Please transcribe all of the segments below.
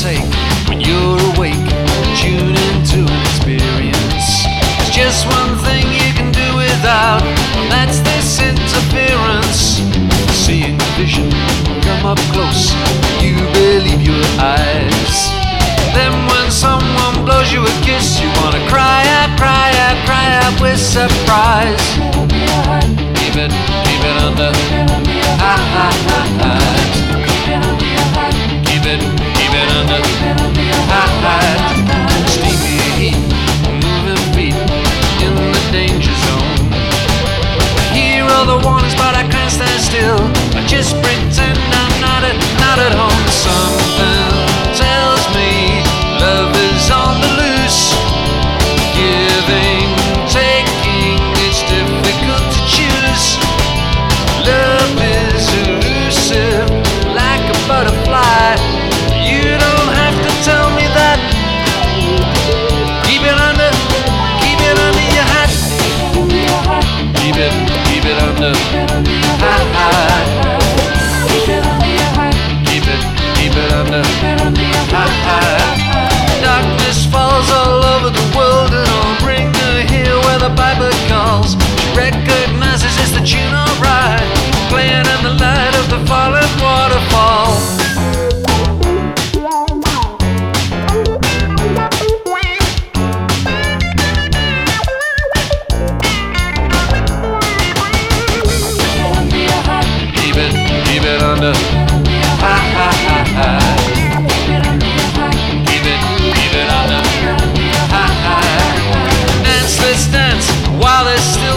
take when you're awake. Tune into experience. There's just one thing you can do without, and that's this interference. Seeing the vision come up close, you believe your eyes. Then when someone blows you a kiss, you wanna cry out, cry out, cry out with surprise. Keep it, keep it under. All the warnings, but I can't stand still. I just pretend I'm not at, not at home. Something it ha. Keep it, keep it under. Darkness falls all over the world and I'll bring her here where the Bible calls. She recognizes it's the tune alright, playing in the light of the falling waterfall.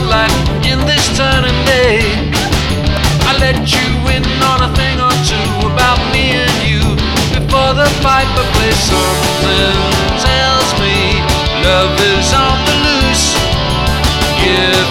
Light in this turning day. I let you in on a thing or two about me and you before the piper plays something tells me love is on the loose. Give